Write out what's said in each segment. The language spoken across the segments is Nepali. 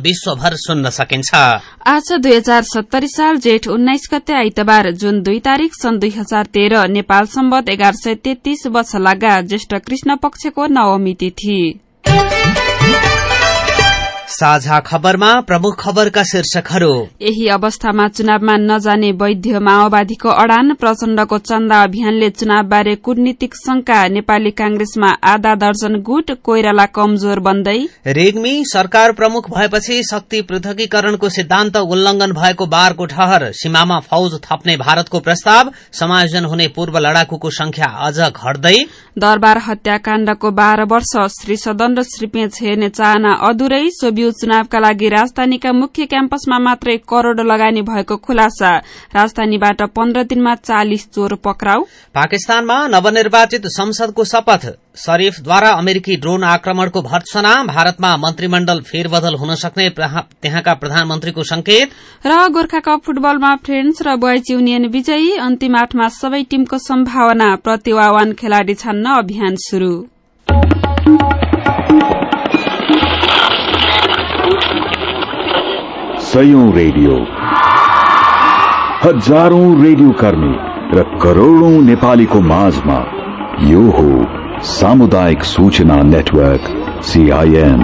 विश्वभर सुन्न सकिन्छ। आज दुई हजार सत्तरी साल जेठ उन्नाइस गते आइतबार जुन दुई तारीक सन् दुई हजार तेह्र नेपाल सम्बत एघार सय तेत्तीस वर्ष लगा ज्येष्ठ कृष्ण पक्षको नवमी तिथि। साझा खबरमा प्रमुख खबरका शीर्षकहरू। यही अवस्थामा चुनावमा नजाने वैद्य माओवादीको अडान प्रचण्डको चन्दा अभियानले चुनावबारे कूटनीतिक शंका नेपाली कांग्रेसमा आधा दर्जन गुट कोइराला कमजोर बन्दै। रेग्मी सरकार प्रमुख भएपछि शक्ति पृथकीकरणको सिद्धान्त उल्लंघन भएको बारको ठहर। सीमामा फौज थप्ने भारतको प्रस्ताव समायोजन हुने पूर्व लडाकुको संख्या अझ घट्दै। दरबार हत्याकाण्डको बाह्र वर्ष श्री सदन र श्रीपेच हेर्ने चाहना अधुरै सोभियो चुनावका लागि राजधानीका मुख्य क्याम्पसमा मात्रै करोड़ लगानी भएको खुलासा। राजधानीबाट पन्ध्र दिनमा चालिस चोर पक्राउ। पाकिस्तानमा नवनिर्वाचित संसदको शपथ। शरीफद्वारा अमेरिकी ड्रोन आक्रमणको भर्त्सना। भारतमा मन्त्रीमण्डल फेरबदल हुन सक्ने त्यहाँका प्रधानमन्त्रीको संकेत र गोर्खा कप फुटबलमा फ्रेन्च र बोइज युनियन विजयी। अन्तिम आठमा सबै टीमको सम्भावना। प्रतिभावान खेलाड़ी छान्न अभियान शुरू सयौं रेडियो। हजारौं रेडियो कर्मी र करोड़ौं नेपालीको माझमा यो हो सामुदायिक सूचना नेटवर्क सीआईएन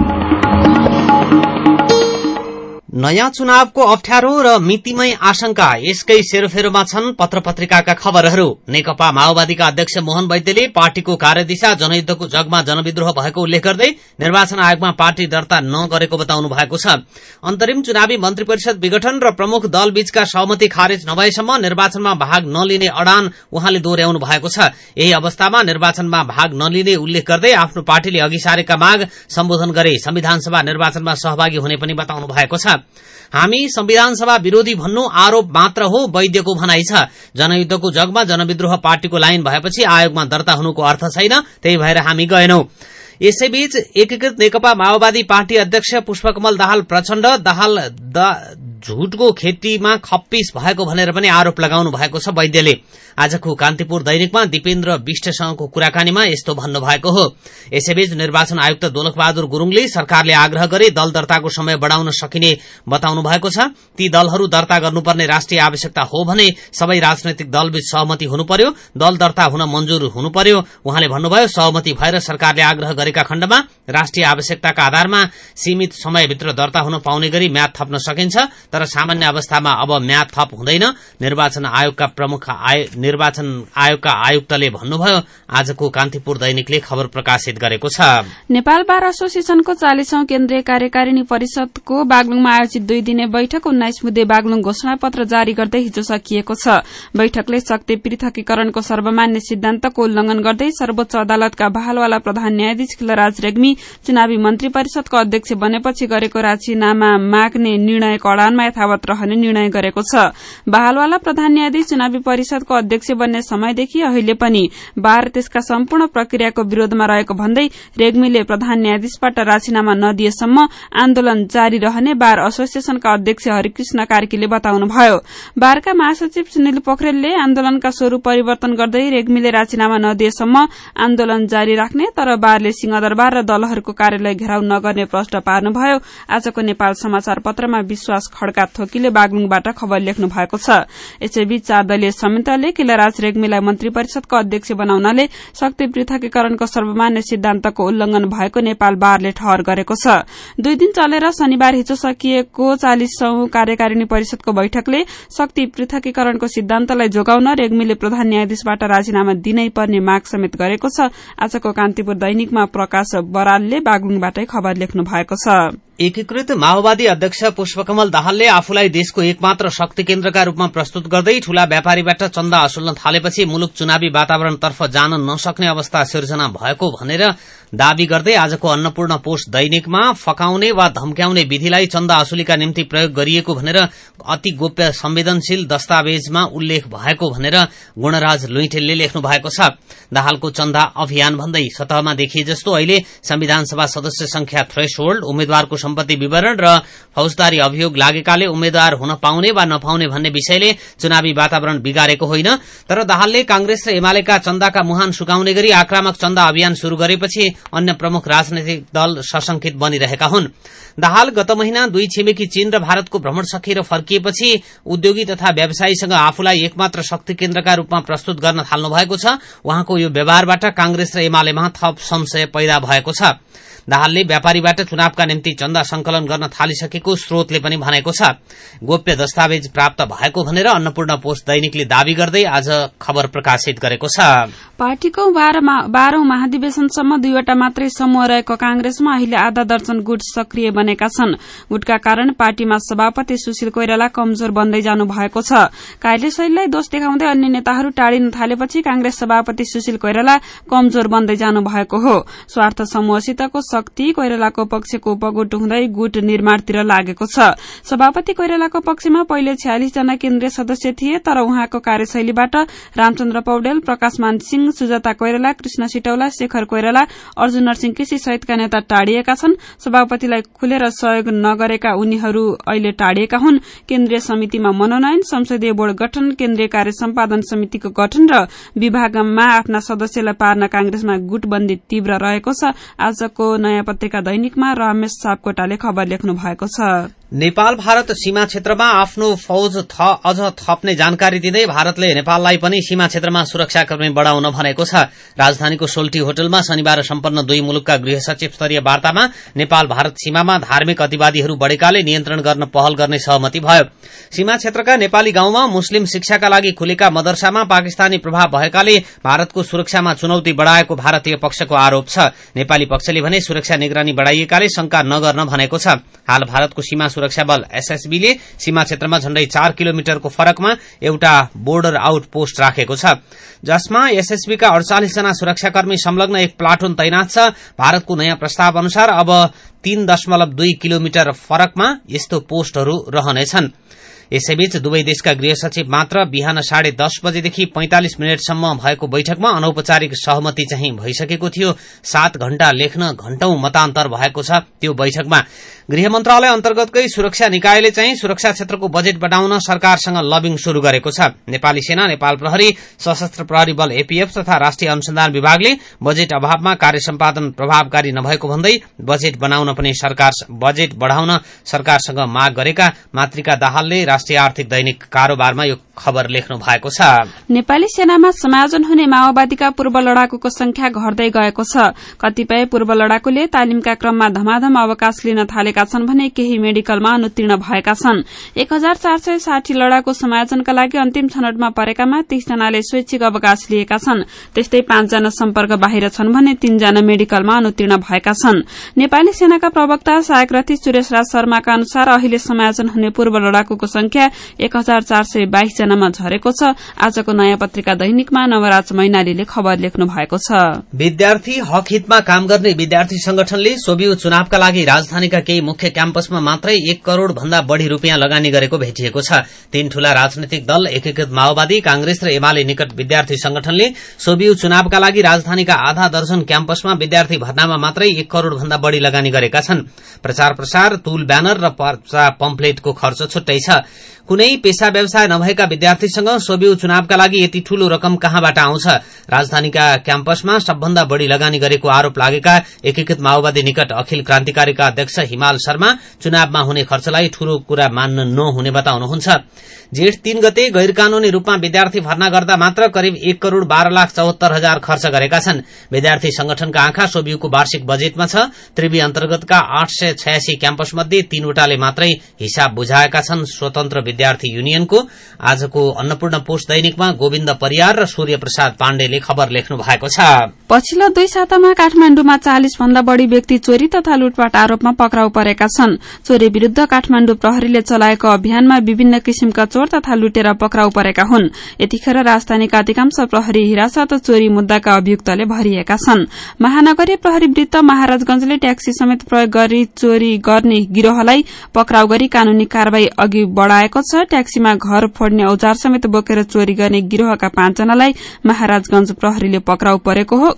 नयाँ चुनावको अप्ठ्यारो र मितिमय आशंका यसकै सेरोफेरोमा छन् पत्र पत्रिकाका खबरहरू। नेकपा माओवादीका अध्यक्ष मोहन वैद्यले पार्टीको कार्यदिशा जनयुद्धको जगमा जनविद्रोह भएको उल्लेख गर्दै निर्वाचन आयोगमा पार्टी दर्ता नगरेको बताउनु भएको छ। अन्तरिम चुनावी मन्त्री परिषद विघटन र प्रमुख दल बीचका सहमति खारेज नभएसम्म निर्वाचनमा भाग नलिने अडान उहाँले दोहोर्याउनु भएको छ। यही अवस्थामा निर्वाचनमा भाग नलिने उल्लेख गर्दै आफ्नो पार्टीले अघि सारेका माग सम्बोधन गरे। संविधान सभा निर्वाचनमा सहभागी हुने पनि बताउनु भएको छ। हामी संविधान सभा विरोधी भन्नु आरोप मात्र हो वैद्यको भनाइ छ। जनयुद्धको जगमा जनविद्रोह पार्टीको लाइन भएपछि आयोगमा दर्ता हुनुको अर्थ छैन त्यही भएर हामी गएनौं। यसैबीच एकीकृत नेकपा माओवादी पार्टी अध्यक्ष पुष्पकमल दाहाल प्रचण्ड दाहाल झुटको खेतीमा खप्पिस भएको भनेर पनि आरोप लगाउनु भएको छ वैद्यले। आजको कान्तिपुर दैनिकमा दिपेन्द्र विष्टसँगको कुराकानीमा यस्तो भन्नुभएको हो। यसैबीच निर्वाचन आयुक्त दोलख बहादुर गुरूङले सरकारले आग्रह गरे दल दर्ताको समय बढ़ाउन सकिने बताउनु भएको छ। ती दलहरू दर्ता गर्नुपर्ने राष्ट्रिय आवश्यकता हो भने सबै राजनैतिक दलबीच सहमति हुनु पर्यो दल दर्ता हुन मंजूर हुनु पर्यो उहाँले भन्नुभयो सहमति भएर सरकारले आग्रह गरेका खण्डमा राष्ट्रिय आवश्यकताका आधारमा सीमित समयभित्र दर्ता हुन पाउने गरी म्याद थप्न सकिन्छ। तर सामान्य अवस्थामा अब म्याद थप हुँदैन। निर्वाचन आयोगका प्रमुख निर्वाचन आयोगका आयुक्तले भन्नुभयो आजको कान्तिपुर दैनिकले खबर प्रकाशित गरेको छ। नेपाल बार एसोसिएशनको चालिसौं केन्द्रीय कार्यकारिणी परिषदको बागलुङमा आयोजित दुई दिने बैठक उन्नाइस मुद्दे बागलुङ घोषणा पत्र जारी गर्दै हिजो सकिएको छ। बैठकले शक्ति पृथकीकरणको सर्वमान्य सिद्धान्तको उल्लंघन गर्दै सर्वोच्च अदालतका बहालवाला प्रधान न्यायाधीश खिलराज रेग्मी चुनावी मन्त्री परिषदको अध्यक्ष बनेपछि गरेको राजीनामा माग्ने निर्णयको अडानमा यथावत रहने निर्णय गरेको छ। बहालवाला प्रधान न्यायाधीश चुनावी परिषदको अध्यक्ष बन्ने समयदेखि अहिले पनि बार त्यसका सम्पूर्ण प्रक्रियाको विरोधमा रहेको भन्दै रेग्मीले प्रधान न्यायाधीशबाट राजीनामा नदिएसम्म आन्दोलन जारी रहने बार एसोसिएशनका अध्यक्ष हरिकृष्ण कार्कीले बताउनुभयो। बारका महासचिव सुनिल पोखरेलले आन्दोलनका स्वरूप परिवर्तन गर्दै रेग्मीले राजीनामा नदिएसम्म आन्दोलन जारी राख्ने तर बारले सिंहदरबार र दलहरूको कार्यालय घेराउ नगर्ने प्रश्न पार्नुभयो। आजको नेपाल समाचार पत्रमा विश्वास खड्का थोकीले बागलुङबाट खबर लेख्नु भएको छ। यसैबीच चार दलीय संयन्त्रले किलराज रेग्मीलाई मन्त्री परिषदको अध्यक्ष बनाउनाले शक्ति पृथकीकरणको सर्वमान्य सिद्धान्तको उल्लंघन भएको नेपाल बारले ठहर गरेको छ। दुई दिन चलेर शनिबार हिजो सकिएको चालिसौं कार्यकारिणी परिषदको बैठकले शक्ति पृथकीकरणको सिद्धान्तलाई जोगाउन रेग्मीले प्रधान न्यायाधीशबाट राजीनामा दिनै पर्ने माग समेत गरेको छ। आजको कान्तिपुर दैनिकमा प्रकाश बरालले बागलुङबाटै खबर लेख्नु भएको छ। एकीकृत माओवादी अध्यक्ष पुष्पकमल दाहालले आफूलाई देशको एकमात्र शक्ति केन्द्रका रूपमा प्रस्तुत गर्दै ठूला व्यापारीबाट चन्दा असुल्न थालेपछि मुलुक चुनावी वातावरणतर्फ जान नसक्ने अवस्था सिर्जना भएको भनेर दावी गर्दै आजको अन्नपूर्ण पोस्ट दैनिकमा फकाउने वा धम्क्याउने विधिलाई चन्दा असुलीका निम्ति प्रयोग गरिएको भनेर अति गोप्य संवेदनशील दस्तावेजमा उल्लेख भएको भनेर गुणराज लुइटेलले लेख्नु भएको छ। दाहालको चन्दा अभियान भन्दै सतहमा देखिए जस्तो अहिले संविधान सभा सदस्य संख्या थ्रेस होल्ड उम्मेद्वारको सम्पत्ति विवरण र फौजदारी अभियोग लागेकाले उम्मेद्वार हुन पाउने वा नपाउने भन्ने विषयले चुनावी वातावरण बिगारेको होइन। तर दाहालले कांग्रेस र एमालेका चन्दाका मुहान सुकाउने गरी आक्रामक चन्दा अभियान शुरू गरेपछि अन्य प्रमुख राजनैतिक दल सशंकित बनिरहेका हुन्। दाहाल गत महिना दुई छिमेकी चीन र भारतको भ्रमण सकिएर फर्किएपछि उद्योगी तथा व्यवसायीसँग आफूलाई एकमात्र शक्ति केन्द्रका रूपमा प्रस्तुत गर्न थाल्नु भएको छ। उहाँको यो व्यवहारबाट कांग्रेस र एमालेमा थप संशय पैदा भएको छ। दाहालले व्यापारीबाट चुनावका निम्ति चन्दा संकलन गर्न थालिसकेको स्रोतले पनि भनेको छ। गोप्य दस्तावेज प्राप्त भएको भनेर अन्नपूर्ण पोस्ट दैनिकले दावी गर्दै आज खबर प्रकाशित गरेको छ। पार्टीको बाह्रौं महाधिवेशनसम्म दुईवटा मात्रै समूह रहेको कांग्रेसमा अहिले आधा दर्जन गुट सक्रिय बनेका छन्। गुटका कारण पार्टीमा सभापति सुशील कोइराला कमजोर बन्दै जानु भएको छ कार्यशैलीलाई दोष देखाउँदै अन्य नेताहरू टाढिन थालेपछि कांग्रेस सभापति सुशील कोइराला कमजोर बन्दै जानु भएको हो। स्वार्थ समूहसितको शक्ति कोइरालाको पक्षको उपगुट हुँदै गुट निर्माणतिर लागेको छ। सभापति कोइरालाको पक्षमा पहिले छयालिस जना केन्द्रीय सदस्य थिए तर उहाँको कार्यशैलीबाट रामचन्द्र पौडेल प्रकाश मान सिंह सुजाता कोइराला कृष्ण सिटौला शेखर कोइराला अर्जुन नरसिंह केसी सहितका नेता टाढिएका छन्। सभापतिलाई खुलेर सहयोग नगरेका उनीहरू अहिले टाढिएका हुन्। केन्द्रीय समितिमा मनोनयन संसदीय बोर्ड गठन केन्द्रीय कार्य सम्पादन समितिको गठन र विभागमा आफ्ना सदस्यलाई पार्न कांग्रेसमा गुटबन्दी तीव्र रहेको छ। आजको नयाँ पत्रिका दैनिकमा रमेश सापकोटाले खबर लेख्नु भएको छ। नेपाल भारत सीमा क्षेत्रमा आफ्नो फौज अझ थप्ने जानकारी दिँदै भारतले नेपाललाई पनि सीमा क्षेत्रमा सुरक्षाकर्मी बढ़ाउन भनेको छ। राजधानीको सोल्टी होटलमा शनिबार सम्पन्न दुई मुलुकका गृह सचिव स्तरीय वार्तामा नेपाल भारत सीमामा धार्मिक अतिवादीहरू बढ़ेकाले नियन्त्रण गर्न पहल गर्ने सहमति भयो। सीमा क्षेत्रका नेपाली गाउँमा मुस्लिम शिक्षाका लागि खुलेका मदरसामा पाकिस्तानी प्रभाव भएकाले भारतको सुरक्षामा चुनौती बढ़ाएको भारतीय पक्षको आरोप छ। नेपाली पक्षले भने सुरक्षा निगरानी बढ़ाइएकाले शंका नगर्न भनेको छ। हाल भारतको सीमा सुरक्षा बल एसएसबीले सीमा क्षेत्रमा झण्डै चार किलोमिटरको फरकमा एउटा बोर्डर आउट पोस्ट राखेको छ। जसमा एसएसबीका अडचालिसजना सुरक्षाकर्मी संलग्न एक प्लाटुन तैनात छ। भारतको नयाँ प्रस्ताव अनुसार अब तीन दशमलव दुई किलोमिटर फरकमा यस्तो पोस्टहरू रहनेछन्। यसैबीच दुवै देशका गृह सचिव मात्र बिहान साढे दस बजेदेखि पैंतालिस मिनटसम्म भएको बैठकमा अनौपचारिक सहमति चाहिँ भइसकेको थियो। सात घण्टा लेख्न घण्टौं मतान्तर भएको छ। त्यो बैठकमा गृह मन्त्रालय अन्तर्गतकै सुरक्षा निकायले चाहिँ सुरक्षा क्षेत्रको बजेट बढ़ाउन सरकारसँग लबिङ शुरू गरेको छ। नेपाली सेना नेपाल प्रहरी सशस्त्र प्रहरी बल एपीएफ तथा राष्ट्रिय अनुसन्धान विभागले बजेट अभावमा कार्य सम्पादन प्रभावकारी नभएको भन्दै बजेट बनाउन पनि बजेट बढ़ाउन सरकारसँग माग गरेका मातृका दाहालले राष्ट्रिय आर्थिक दैनिक कारोबारमा यो खबर लेख्नु भएको छ। नेपाली सेनामा समायोजन हुने माओवादीका पूर्व लड़ाकुको संख्या घट्दै गएको छ। कतिपय पूर्व लड़ाकुले तालिमका क्रममा धमाधम अवकाश लिन थालेका छन् भने केही मेडिकलमा अनुतीर्ण भएका छन्। एक हजार चार सय साठी लड़ाकु समायोजनका लागि अन्तिम छनौटमा परेकामा तीसजनाले स्वैच्छिक अवकाश लिएका छन्। त्यस्तै पाँचजना सम्पर्क बाहिर छन् भने तीनजना मेडिकलमा अनुतीर्ण भएका छन्। नेपाली सेनाका प्रवक्ता सहायक रथी सुरेश राज शर्माका अनुसार अहिले समायोजन हुने पूर्व लड़ाकुको संख्या एक हजार चार सय बाइस जनामा झरेको छ। आजको नयाँ पत्रिका दैनिकमा नवराज मैनालीले खबर लेख्नु भएको छ। विद्यार्थी हक हितमा काम गर्ने विद्यार्थी संगठनले सोभियो चुनावका लागि राजधानीका केही मुख्य क्याम्पसमा मात्रै एक करोड़ भन्दा बढ़ी रूपियाँ लगानी गरेको भेटिएको छ। तीन ठूला राजनैतिक दल एकीकृत माओवादी कांग्रेस र एमाले निकट विद्यार्थी संगठनले सोभियु चुनावका लागि राजधानीका आधा दर्जन क्याम्पसमा विद्यार्थी भर्नामा मात्रै एक करोड़ भन्दा बढ़ी लगानी गरेका छन्। प्रचार प्रसार तुल ब्यानर र पम्पलेटको खर्च छुट्टै छ। कुनै पेशा व्यवसाय नभएका विद्यार्थीसँग सोभियु चुनावका लागि यति ठूलो रकम कहाँबाट आउँछ? राजधानीका क्याम्पसमा सबभन्दा बढ़ी लगानी गरेको आरोप लागेका एकीकृत माओवादी निकट अखिल क्रान्तिकारीका अध्यक्ष हिमाल शर्मा चुनावमा हुने खर्चलाई ठूलो कुरा मान्न नहुने बताउनुहुन्छ। जेठ तीन गते गैर कानूनी रूपमा विद्यार्थी भर्ना गर्दा मात्र करिब एक करोड़ बाह्र लाख चौहत्तर हजार खर्च गरेका छन्। विद्यार्थी संगठनका आँखा सोभियुको वार्षिक बजेटमा छ। त्रिवी अन्तर्गतका आठ सय छयासी क्याम्पस मध्ये तीनवटाले मात्रै हिसाब बुझाएका छन्। स्वतन्त्र विद्यार्थी युनियनको आजको अन्नपूर्ण पोस्ट दैनिकमा गोविन्द परियार र सूर्य प्रसाद पाण्डेले खबर लेख्नु भएको छ। पछिल्लो दुई सातामा काठमाण्डुमा चालिस भन्दा बढ़ी व्यक्ति चोरी तथा लुटपाट आरोपमा पक्राउ परेका छन्। चोरी विरूद्ध काठमाण्डु प्रहरीले चलाएको अभियानमा विभिन्न किसिमका चोर तथा लुटेर पक्राउ परेका हुन्। यतिखेर राजधानीका अधिकांश प्रहरी हिरासत चोरी मुद्दाका अभियुक्तले भरिएका छन्। महानगरीय प्रहरी वृत्त महाराजगंजले ट्याक्सी समेत प्रयोग गरी चोरी गर्ने गिरोहलाई पक्राउ गरी कानूनी कार्यवाही अघि बढ़ाएको छ ट्याक्सीमा घर फोड्ने औजार समेत बोकेर चोरी गर्ने गिरोहका पाँचजनालाई महाराजगंज प्रहरीले पक्राउ परेको हो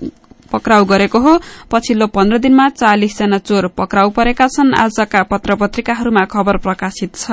पक्राउ गरेको हो। पछिल्लो पन्ध्र दिनमा चालिसजना चोर पक्राउ परेका छन्। आजका पत्र पत्रिकाहरूमा खबर प्रकाशित छ।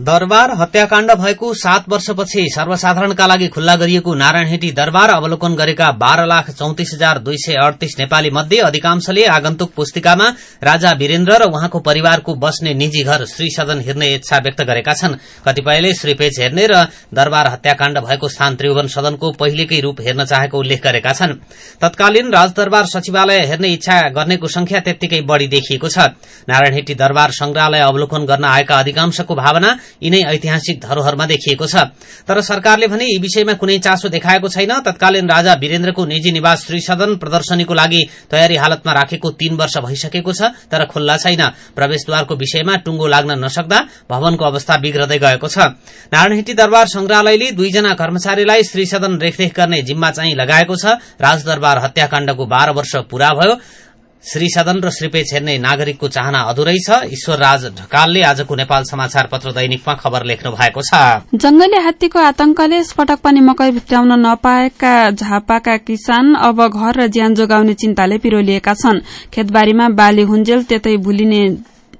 दरबार हत्याकाण्ड भएको सात वर्षपछि सर्वसाधारणका लागि खुल्ला गरिएको नारायणहिटी दरबार अवलोकन गरेका बाह्र लाख चौतिस हजार दुई सय अडतिस नेपाली मध्ये अधिकांशले आगन्तुक पुस्तिकामा राजा वीरेन्द्र र उहाँको परिवारको बस्ने निजी घर श्री सदन हेर्ने इच्छा व्यक्त गरेका छन्। कतिपयले श्रीपेज हेर्ने र दरबार हत्याकाण्ड भएको स्थान त्रिभुवन सदनको पहिलेकै रूप हेर्न चाहेको उल्लेख गरेका छन्। तत्कालीन राजदरबार सचिवालय हेर्ने इच्छा गर्नेको संख्या त्यत्तिकै बढ़ी देखिएको छ। नारायणहिटी दरबार संग्रहालय अवलोकन गर्न आएका अधिकांशको भावना यिनै ऐतिहासिक धरोहरमा देखिएको छ। तर सरकारले भने यी विषयमा कुनै चासो देखाएको छैन। तत्कालीन राजा वीरेन्द्रको निजी निवास श्री सदन प्रदर्शनीको लागि तयारी हालतमा राखेको तीन वर्ष भइसकेको छ तर खुल्ला छैन। प्रवेशद्वारको विषयमा टुङ्गो लाग्न नसक्दा भवनको अवस्था बिग्रदै गएको छ। नारायणहिटी दरबार संग्रहालयले दुईजना कर्मचारीलाई श्री सदन रेखदेख गर्ने जिम्मा चाहिँ लगाएको छ। राजदरबार हत्याकाण्डको बाह्र वर्ष पूरा भयो। श्री सदन र श्रीपेज हेर्ने नागरिकको चाहना अधुरै छ। ईश्वर राज ढकालले आजको नेपाल समाचार पत्र दैनिकमा खबर लेख्नु भएको छ। जंगली हात्तीको आतंकले यसपटक पनि मकै भित्राउन नपाएका झापाका किसान अब घर र ज्यान जोगाउने चिन्ताले पिरोलिएका छन्। खेतबारीमा बाली हुन्जेल त्यतै भुलिने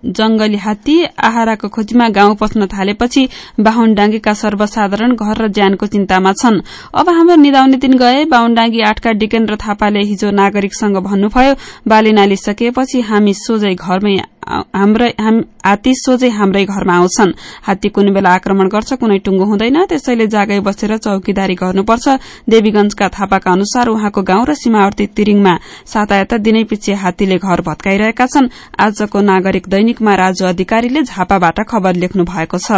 जंगली हात्ती आहाराको खोजीमा गाउँ पस्न थालेपछि बाहुनडाङ्गीका सर्वसाधारण घर र ज्यानको चिन्तामा छन्। अब हाम्रो निदाउने दिन गए। बाहुनडाङ्गी आठका डिकेन्द्र थापाले हिजो नागरिकसँग भन्नुभयो बाली नालिसकेपछि हामी सोझै घरमै हात्ती सोझै हाम्रै घरमा आउँछन्। हात्ती कुनै बेला आक्रमण गर्छ कुनै टुङ्गो हुँदैन। त्यसैले जागै बसेर चौकीदारी गर्नुपर्छ। देवीगंजका थापाका अनुसार उहाँको गाउँ र सीमावर्ती तिरिङमा सातायता दिनै पछि हात्तीले घर भत्काइरहेका छन्। आजको नागरिक दैनिकमा राजु अधिकारीले झापाबाट खबर लेख्नु भएको छ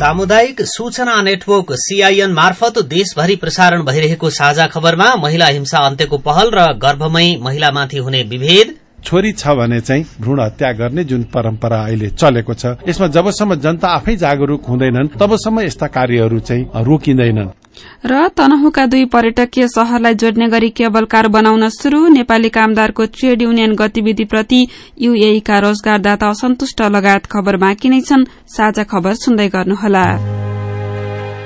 सामुदायिक सूचना नेटवर्क सीआईएन मार्फत देशभरि प्रसारण भइरहेको साझा खबरमा महिला हिंसा अन्त्यको पहल र गर्भमय महिलामाथि हुने विभेद। छोरी छ भने चाहिँ भ्रूण हत्या गर्ने जुन परम्परा अहिले चलेको छ यसमा जबसम्म जनता आफै जागरूक हुँदैनन् तबसम्म यस्ता कार्यहरू चाहिँ रोकिँदैनन्। र तनहुका दुई पर्यटकीय शहरलाई जोड्ने गरी केबल कार बनाउन शुरू नेपाली कामदारको ट्रेड युनियन गतिविधिप्रति युएका रोजगारदाता असन्तुष्ट लगायत खबर बाँकी नै छन्। साझा खबर सुन्दै गर्नुहोला।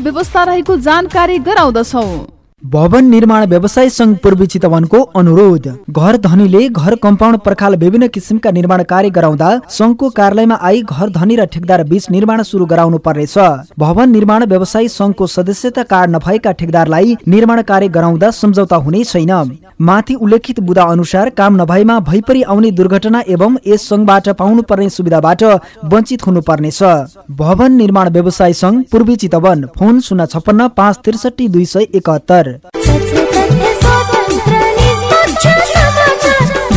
व्यवस्था रहेको जानकारी गराउँदछौ। भवन निर्माण व्यवसाय संघ पूर्वी चितवनको अनुरोध। घर धनीले घर कम्पाउन्ड पर्खाल विभिन्न किसिमका निर्माण कार्य गराउँदा संघको कार्यालयमा आई घर धनी र ठेकदार बीच निर्माण सुरु गराउनु पर्नेछ। भवन निर्माण व्यवसाय संघको सदस्यता कार्ड नभएका ठेकदारलाई निर्माण कार्य गराउँदा सम्झौता हुने छैन। माथि उल्लेखित बुदा अनुसार काम नभएमा भइपरि आउने दुर्घटना एवं यस संघबाट पाउनु पर्ने सुविधाबाट वञ्चित हुनु पर्नेछ भवन निर्माण व्यवसाय संघ पूर्वी चितवन फोन शून्य छपन्न पाँच त्रिसठी दुई सय एकात्तर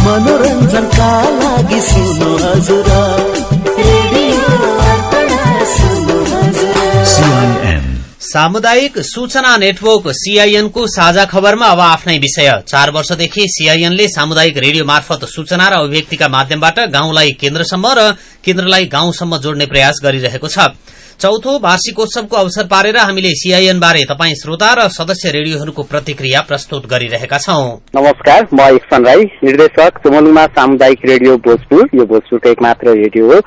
मनोरञ्जनका लागि सुन्नु हजुर। CIN सामुदायिक सूचना नेटवर्क सीआईएन को साझा खबरमा अब आफ्नै विषय। चार वर्षदेखि सीआईएनले सामुदायिक रेडियो मार्फत सूचना र अभिव्यक्तिका माध्यमबाट गाउँलाई केन्द्रसम्म र केन्द्रलाई गाउँसम्म जोड्ने प्रयास गरिरहेको छ। चौथो वार्षिकोत्सवको अवसर पारेर हामीले सीआईएन बारे तपाईँ श्रोता र सदस्य रेडियोहरूको प्रतिक्रिया प्रस्तुत गरिरहेका छौं। नमस्कार म इक्सन राई निर्देशक चुमलुङमा सामुदायिक रेडियो भोजपुर। यो भोजपुरको एक मात्र रेडियो हो।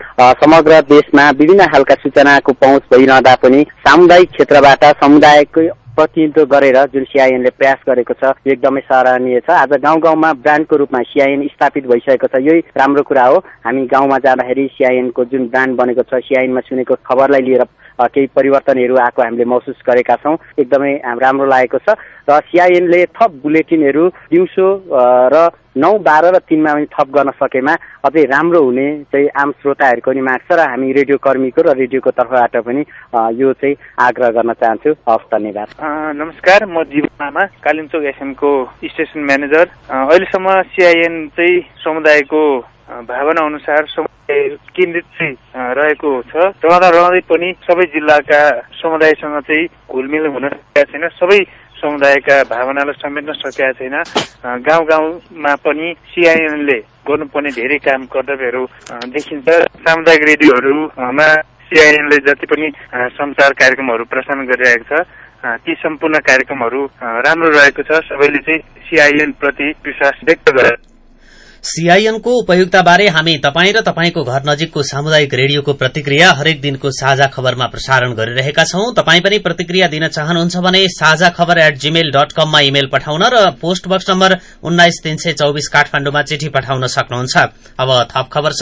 समग्र देशमा विभिन्न खालका सूचनाको पहुँच भइरहँदा पनि सामुदायिक क्षेत्रबाट समुदायकै प्रतिनिधित्व गरेर जुन सिआइएनले प्रयास गरेको छ यो एकदमै सराहनीय छ। आज गाउँ गाउँमा ब्रान्डको रूपमा सिआइएन स्थापित भइसकेको छ। यही राम्रो कुरा हो। हामी गाउँमा जाँदाखेरि सिआइएनको जुन ब्रान्ड बनेको छ सिआइएनमा सुनेको खबरलाई लिएर केही परिवर्तनहरू आएको हामीले महसुस गरेका छौँ। एकदमै राम्रो लागेको छ। र सिआइएनले थप बुलेटिनहरू दिउँसो र नौ बाह्र र तिनमा पनि थप गर्न सकेमा। अझै राम्रो हुने चाहिँ आम श्रोताहरूको पनि माग छ र हामी रेडियो कर्मीको र रेडियोको तर्फबाट पनि यो चाहिँ आग्रह गर्न चाहन्छु। हवस् धन्यवाद। नमस्कार। म जीवन लामा कालिम्चोक एसएमको स्टेसन म्यानेजर। अहिलेसम्म सिआइएन चाहिँ समुदायको भावना अनुसार समुदाय केन्द्रित चाहिँ रहेको छ। रहँदा रहँदै पनि सबै जिल्लाका समुदायसँग चाहिँ घुलमिल हुन सकेका छैन। सबै समुदायका भावनालाई समेट्न सकेका छैन। गाउँ गाउँमा पनि सिआइएनले गर्नुपर्ने धेरै काम कर्तव्यहरू देखिन्छ। सामुदायिक रेडियोहरूमा सिआइएनले जति पनि सञ्चार कार्यक्रमहरू प्रसारण गरिरहेको छ ती सम्पूर्ण कार्यक्रमहरू राम्रो रहेको छ। सबैले चाहिँ सिआइएन प्रति विश्वास व्यक्त गरे। सीआईएनको उपयुक्ताबारे हामी तपाईँ र तपाईँको घर नजिकको सामुदायिक रेडियोको प्रतिक्रिया हरेक दिनको साझा खबरमा प्रसारण गरिरहेका छौं। तपाईँ पनि प्रतिक्रिया दिन चाहनुहुन्छ भने साझा खबर एट जीमेल डट कममा इमेल पठाउन र पोस्ट बक्स नम्बर उन्नाइस तीन सय चौबिस काठमाण्डुमा चिठी पठाउन सक्नुहुन्छ। अब खबर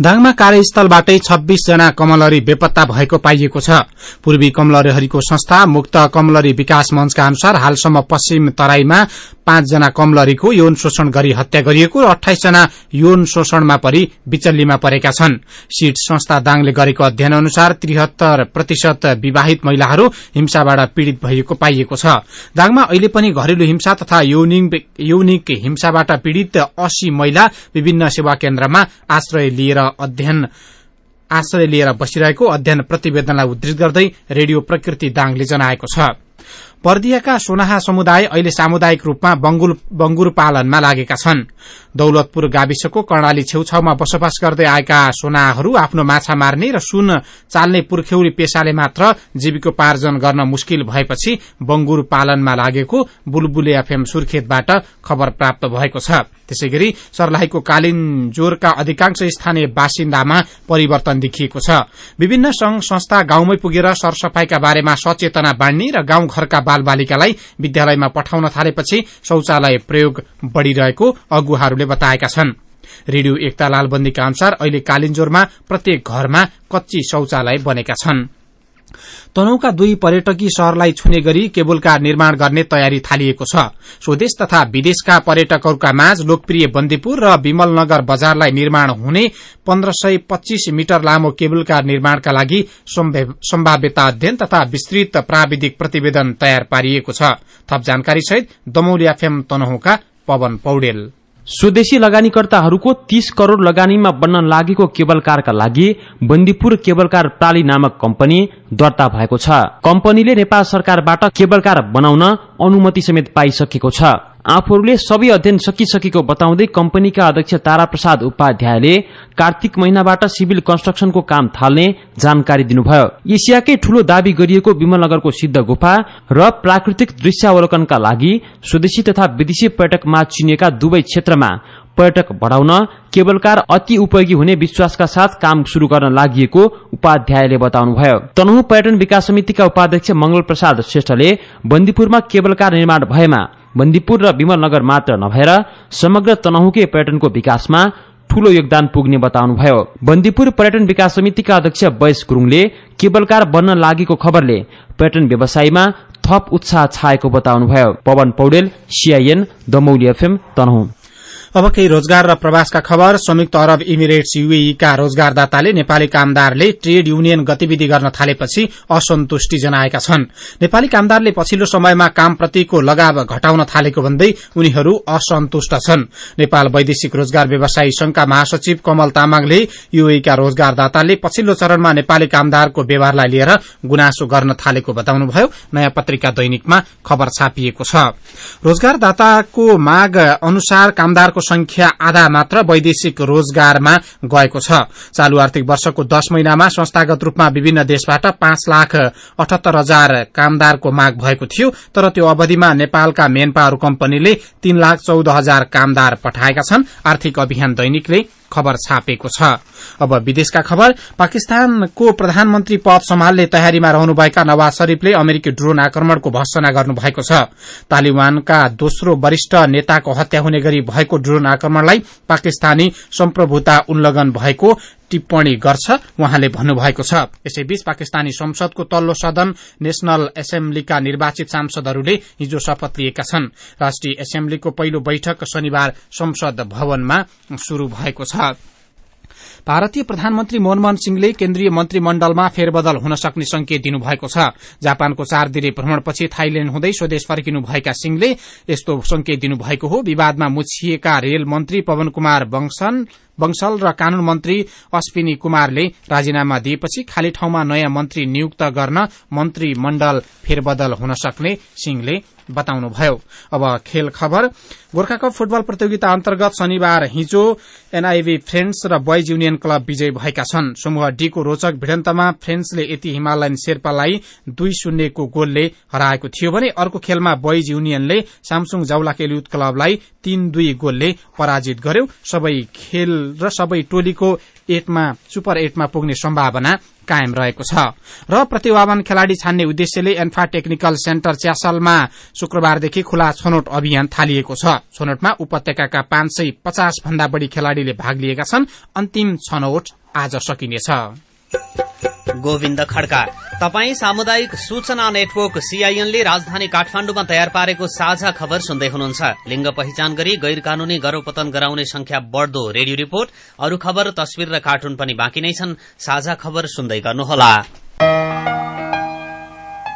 दाङमा कार्यस्थलबाटै छब्बीस जना कमलरी बेपत्ता भएको पाइएको छ। पूर्वी कमलरीहरूको संस्था मुक्त कमलरी विकास मंचका अनुसार हालसम्म पश्चिम तराईमा पाँचजना कमलरीको यौन शोषण गरी हत्या गरिएको र अठाइस जना यौन शोषणमा परि विचल्लीमा परेका छन्। सीट संस्था दाङले गरेको अध्ययन अनुसार त्रिहत्तर प्रतिशत विवाहित महिलाहरू हिंसाबाट पीड़ित भएको पाइएको छ। दाङमा अहिले पनि घरेलु हिंसा तथा यौनिक हिंसाबाट पीड़ित अस्सी महिला विभिन्न सेवा केन्द्रमा आश्रय लिएर अध्ययन आश्रय लिएर बसिरहेको अध्ययन प्रतिवेदनलाई उद्धृत गर्दै रेडियो प्रकृति दाङले जनाएको छ। पर्दियाका सोनाहा समुदाय अहिले सामुदायिक रूपमा बंगुर पालनमा लागेका छन्। दौलतपुर गाविसको कर्णाली छेउछाउमा बसोबास गर्दै आएका सोनाहरू आफ्नो माछा मार्ने र सुन चाल्ने पुर्ख्यौली पेशाले मात्र जीविकोपार्जन गर्न मुस्किल भएपछि बंगुर पालनमा लागेको बुलबुले एफएम सुर्खेतबाट खबर प्राप्त भएको छ। त्यसै गरी सर्लाहीको कालिन्जोरका अधिकांश स्थानीय बासिन्दामा परिवर्तन देखिएको छ। विभिन्न संघ संस्था गाउँमै पुगेर सरसफाईका बारेमा सचेतना बाँड्ने र गाउँ बाल बालिकालाई विद्यालयमा पठाउन थालेपछि शौचालय प्रयोग बढ़िरहेको अगुवाहरूले बताएका छन्। रेडियो एकता लालबन्दीका अनुसार अहिले कालिन्जोरमा प्रत्येक घरमा कच्ची शौचालय बनेका छन्। तनहुका दुई पर्यटकीय शहरलाई छुने गरी केबल कार निर्माण गर्ने तयारी थालिएको छ। स्वदेश तथा विदेशका पर्यटकहरूका माझ लोकप्रिय बन्दीपुर र विमलनगर बजारलाई निर्माण हुने पन्ध्र सय पच्चीस मिटर लामो केबल कार निर्माणका लागि सम्भाव्यता अध्ययन तथा विस्तृत प्राविधिक प्रतिवेदन तयार पारिएको छ। थप जानकारी सहित दमौली एफएम तनहुका पवन पौडेल। स्वदेशी लगानीकर्ताहरूको तीस करोड़ लगानीमा बन्न लागेको केबल कारका लागि बन्दीपुर केबल कार प्राली नामक कम्पनी दर्ता भएको छ। कम्पनीले नेपाल सरकारबाट केबल कार बनाउन अनुमति समेत पाइसकेको छ। आफूहरूले सबै अध्ययन सकिसकेको बताउँदै कम्पनीका अध्यक्ष तारा प्रसाद उपाध्यायले कार्तिक महिनाबाट सिभिल कन्स्ट्रक्सनको काम थाल्ने जानकारी दिनुभयो। एसियाकै ठूलो दावी गरिएको विमलनगरको सिद्ध गुफा र प्राकृतिक दृश्यावलोकनका लागि स्वदेशी तथा विदेशी पर्यटकमा चिनिएका दुवै क्षेत्रमा पर्यटक बढ़ाउन केबल कार अति उपयोगी हुने विश्वासका साथ काम शुरू गर्न लागि उपाध्यायले बताउनुभयो। तनहु पर्यटन विकास समितिका उपाध्यक्ष मंगल प्रसाद श्रेष्ठले बन्दीपुरमा केबल कार निर्माण भएमा बन्दीपुर र विमलनगर मात्र नभएर समग्र तनहुके पर्यटनको विकासमा ठूलो योगदान पुग्ने बताउनुभयो। बन्दीपुर पर्यटन विकास समितिका अध्यक्ष बैस गुरूङले केबल कार बन्न लागेको खबरले पर्यटन व्यवसायमा थप उत्साह छाएको बताउनुभयो। Pawan Paudel CIN Damauli FM Tanahu. अब केही रोजगार र प्रवासका खबर। संयुक्त अरब इमिरेट्स यूएईका रोजगारदाताले नेपाली कामदारले ट्रेड युनियन गतिविधि गर्न थालेपछि असन्तुष्टि जनाएका छन्। नेपाली कामदारले पछिल्लो समयमा कामप्रतिको लगाव घटाउन थालेको भन्दै उनीहरू असन्तुष्ट छन्। नेपाल वैदेशिक रोजगार व्यवसायी संघका महासचिव कमल तामाङले यूएईका रोजगारदाताले पछिल्लो चरणमा नेपाली कामदारको व्यवहारलाई लिएर गुनासो गर्न थालेको बताउनुभयो। नयाँ पत्रिका दैनिकमा खबर छापिएको छ। रोजगारदाताको माग अनुसार कामदारको संख्या आधा मात्र वैदेशिक रोजगारमा गएको छ। चालू आर्थिक वर्षको दश महिनामा संस्थागत रूपमा विभिन्न देशबाट पाँच लाख अठहत्तर हजार कामदारको माग भएको थियो तर त्यो अवधिमा नेपालका मेन पावर कम्पनीले तीन लाख चौध हजार कामदार पठाएका छन्। आर्थिक अभियान दैनिकले खबर छापेको छ। अब विदेशका खबर पाकिस्तानको प्रधानमन्त्री पद सम्हाल्ने तयारीमा रहनुभएका नवाज शरीफले अमेरिकी ड्रोन आक्रमणको भर्सना गर्नुभएको छ। तालिबानका दोस्रो वरिष्ठ नेताको हत्या हुने गरी भएको ड्रोन आक्रमणलाई पाकिस्तानी सम्प्रभुता उल्लंघन भएको टिप्पणी गर्छ। उहाँले भन्नुभएको छ यसैबीच पाकिस्तानी संसदको तल्लो सदन नेशनल एसेम्ब्लीका निर्वाचित सांसदहरूले हिजो शपथ लिएका छन्। राष्ट्रिय एसेम्ब्लीको पहिलो बैठक शनिबार संसद भवनमा शुरू भएको छ। भारतीय प्रधानमन्त्री मनमोहन सिंहले केन्द्रीय मन्त्रीमण्डलमा फेरबदल हुन सक्ने संकेत दिनुभएको छ। जापानको चार दिने भ्रमणपछि थाइल्याण्ड हुँदै स्वदेश फर्किनुभएका सिंहले यस्तो संकेत दिनुभएको हो। विवादमा मुछिएका रेल मन्त्री पवन कुमार बंसल बंसल र कानून मन्त्री अश्विनी कुमारले राजीनामा दिएपछि खाली ठाउँमा नयाँ मन्त्री नियुक्त गर्न मन्त्रीमण्डल फेरबदल हुन सक्ने सिंहले बताउनुभयो। अब खेल खबर। फुटबल प्रतियोगिता अन्तर्गत शनिबार हिजो एनआईबी फ्रेन्ड्स र बोइज युनियन क्लब विजयी भएका छन्। समूह डी को रोचक भिडन्तमा फ्रेन्ड्सले यति हिमालयन शेर्पालाई दुई शून्यको गोलले हराएको थियो भने अर्को खेलमा बोइज युनियनले सामसुङ जाउलाकेल युथ क्लबलाई तीन दुई गोलले पराजित गर्यो। सबै खेल र सबै टोलीको एटमा सुपर एटमा पुग्ने सम्भावना कायम रहेको छ। र प्रतिभावान खेलाड़ी छान्ने उद्देश्यले एन्फा टेक्निकल सेन्टर च्यासलमा शुक्रबारदेखि खुला छनौट अभियान थालिएको छ। छनौटमा उपत्यकाका पाँच सय पचास भन्दा बढ़ी खेलाड़ीले भाग लिएका छन्। अन्तिम छनौट आज सकिनेछ। गोविन्द खड्का। तपाई सामुदायिक सूचना नेटवर्क सीआईएनले राजधानी काठमाण्डुमा तयार पारेको साझा खबर सुन्दै हुनुहुन्छ। लिंग पहिचान गरी गैर कानूनी गर्भपतन गराउने संख्या बढ़दो रेडियो रिपोर्ट अरू खबर तस्विर र कार्टुन पनि बाँकी नै छन्। साझा खबर सुन्दै गर्नुहोला।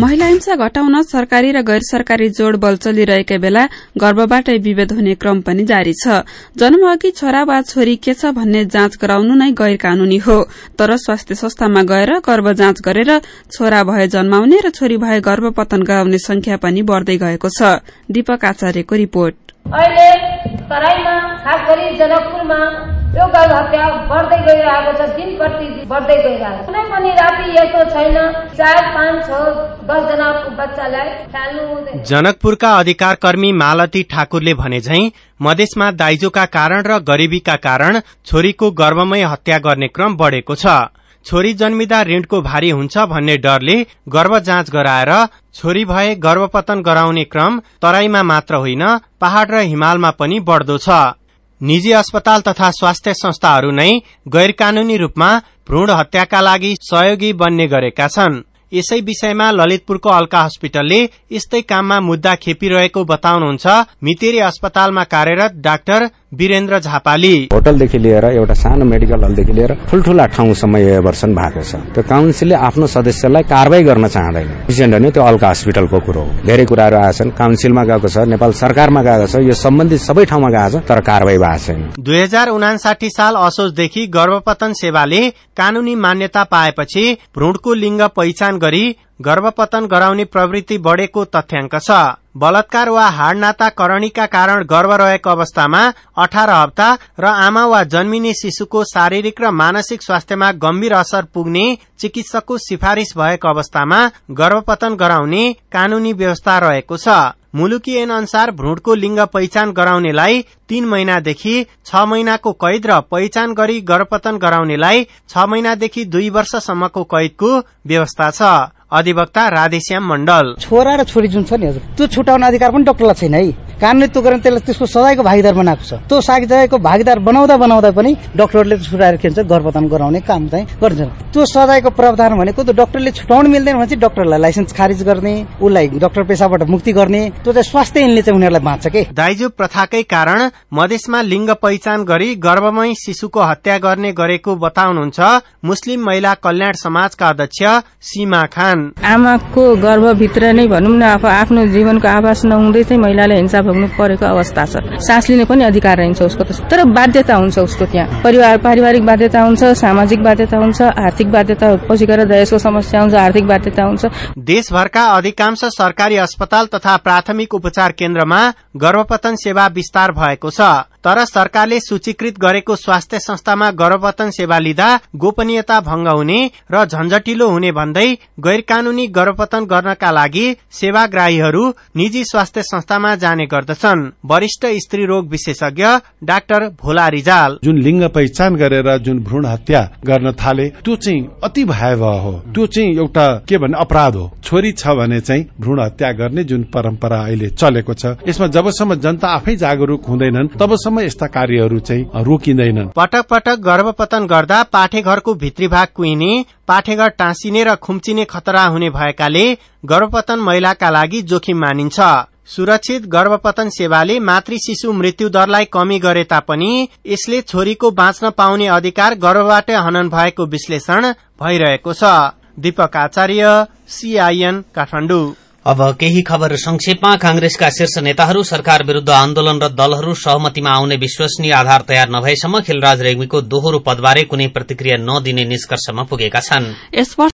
महिला हिंसा घटाउन सरकारी र गैर सरकारी जोड बल चलिरहेका बेला गर्भबाटै विभेद हुने क्रम पनि जारी छ। जन्म अघि छोरा वा छोरी के छ भन्ने जाँच गराउनु नै गैर कानूनी हो। तर स्वास्थ्य संस्थामा गएर गर्भ जाँच गरेर छोरा भए जन्माउने र छोरी भए गर्भपतन गराउने संख्या पनि बढ़दै गएको छ। दीपक आचार्यको रिपोर्ट। अहिले तराईमा जनकपुरमा यो हत्या बढ्दै गइरहेको छ दिन प्रति बढ्दै गइरहेको कुनै पनि राति यस्तो छैन। चार पाँच छ दसजनाको बच्चालाई हुँदैन। जनकपुरका अधिकार कर्मी मालती ठाकुरले भने झै मधेसमा दाइजोका कारण र गरिबीका कारण छोरीको गर्भमै हत्या गर्ने क्रम बढ़ेको छ। छोरी जन्मिँदा ऋणको भारी हुन्छ भन्ने डरले गर्भ जाँच गराएर छोरी भए गर्भपतन गराउने क्रम तराईमा मात्र होइन पहाड़ र हिमालमा पनि बढ़दो छ। निजी अस्पताल तथा स्वास्थ्य संस्थाहरू नै गैर कानूनी रूपमा भ्रूण हत्याका लागि सहयोगी बन्ने गरेका छन्। यसै विषयमा ललितपुरको अल्का हस्पिटलले यस्तै काममा मुद्दा खेपिरहेको बताउनुहुन्छ। मितेरी अस्पतालमा कार्यरत डाक्टर वीरेन्द्र झापाली। होटलदेखि लिएर एउटा सानो मेडिकल हलदेखि लिएर ठुल्ठुला ठाउँसम्म एभर्सन भएको छ। त्यो काउन्सिलले आफ्नो सदस्यलाई कारवाही गर्न चाहँदैन। पेसेन्ट भने त्यो अल्का हस्पिटलको कुरो हो। धेरै कुराहरू आएछन् काउन्सिलमा गएको छ नेपाल सरकारमा गएको छ। यो सम्बन्धित सबै ठाउँमा गएको छ तर कारवाही भएको छैन। दुई हजार उनासाठी साल असोजदेखि गर्भपतन सेवाले कानूनी मान्यता पाएपछि भ्रूणको लिङ्ग पहिचान गरी गर्भपतन गराउने प्रवृत्ति बढ़ेको तथ्याङ्क छ। बलात्कार वा हाडनाता करणीका कारण गर्भ रहेको अवस्थामा अठार हप्ता र आमा वा जन्मिने शिशुको शारीरिक र मानसिक स्वास्थ्यमा गम्भीर असर पुग्ने चिकित्सकको सिफारिश भएको अवस्थामा गर्भपतन गराउने कानूनी व्यवस्था रहेको छ। मुलुकी ऐन अनुसार भ्रूणको लिङ्ग पहिचान गराउनेलाई तीन महिनादेखि छ महिनाको कैद र पहिचान गरी गर्भपतन गराउनेलाई छ महिनादेखि दुई वर्षसम्मको कैदको व्यवस्था छ। अधिवक्ता राधेश्याम मण्डल। छोरा र छोरी जुन छ नि हजुर त्यो छुटाउने अधिकार पनि डक्टरलाई छैन है। कानूनले त्यो गरेर त्यसलाई त्यसको सजायको भागीदार बनाएको छ। त्यो सजायको भागीदार बनाउँदा बनाउँदा पनि डक्टरले छुटाएर के भन्छ गर्भपातन गराउने काम चाहिँ गर्छ त्यो सजायको प्रावधान भनेको त्यो डक्टरले छुटाउनु मिल्दैन भने चाहिँ डक्टरलाई लाइसेन्स खारिज गर्ने उसलाई डक्टर पेसाबाट मुक्ति गर्ने त्यो चाहिँ स्वास्थ्य ऐनले चाहिँ उनीहरूलाई बाँच्छ के? दाइजो प्रथाकै कारण मधेसमा लिङ्ग पहिचान गरी गर्भमै शिशुको हत्या गर्ने गरेको बताउनुहुन्छ मुस्लिम महिला कल्याण समाजका अध्यक्ष सीमा खान। आमाको गर्भभित्र नै भनौँ न अब आफ्नो जीवनको आभास नहुँदै चाहिँ महिलाले हिंसा भोग्नु परेको अवस्था छ। सास लिने पनि अधिकार रहन्छ उसको त। तर बाध्यता हुन्छ उसको त्यहाँ। परिवार पारिवारिक बाध्यता हुन्छ सामाजिक बाध्यता हुन्छ आर्थिक बाध्यता पछि गएर दहेजको समस्या हुन्छ आर्थिक बाध्यता हुन्छ। देशभरका अधिकांश सरकारी अस्पताल तथा प्राथमिक उपचार केन्द्रमा गर्भपतन सेवा विस्तार भएको छ। तर सरकारले सूचीकृत गरेको स्वास्थ्य संस्थामा गर्भपतन सेवा लिँदा गोपनीयता भंग हुने र झन्झटिलो हुने भन्दै गैर कानूनी गर्भपतन गर्नका लागि सेवाग्राहीहरू निजी स्वास्थ्य संस्थामा जाने गर्दछन्। वरिष्ठ स्त्री रोग विशेषज्ञ डाक्टर भोला रिजाल। जुन लिङ्ग पहिचान गरेर जुन भ्रूण हत्या गर्न थाले त्यो चाहिँ अति भयावह हो। त्यो चाहिँ एउटा के भन्ने अपराध हो। छोरी छ भने चाहिँ भ्रूण हत्या गर्ने जुन परम्परा अहिले चलेको छ यसमा जबसम्म जनता आफै जागरूक हुँदैनन् तबसम्म यस्ता कार्यहरू चाहिँ रोकिँदैनन्। पटक पटक गर्भपतन गर्दा पाठेघरको भित्री भाग कुहिने पाठेघर टाँसिने र खुम्चिने खतरा हुने भएकाले गर्भपतन महिलाका लागि जोखिम मानिन्छ। सुरक्षित गर्भपतन सेवाले मातृ शिशु मृत्यु दरलाई कमी गरे तापनि यसले छोरीको बाँच्न पाउने अधिकार गर्भबाटै हनन भएको विश्लेषण भइरहेको छ। दीपक आचार्य सीआईएन अब केही खबर संक्षेपमा कांग्रेसका शीर्ष नेताहरू सरकार विरूद्ध आन्दोलनरत दलहरू सहमतिमा आउने विश्वसनीय आधार तयार नभएसम्म खिलराज रेग्मीको दोहोरो पदबारे कुनै प्रतिक्रिया नदिने निष्कर्षमा पुगेका छन्।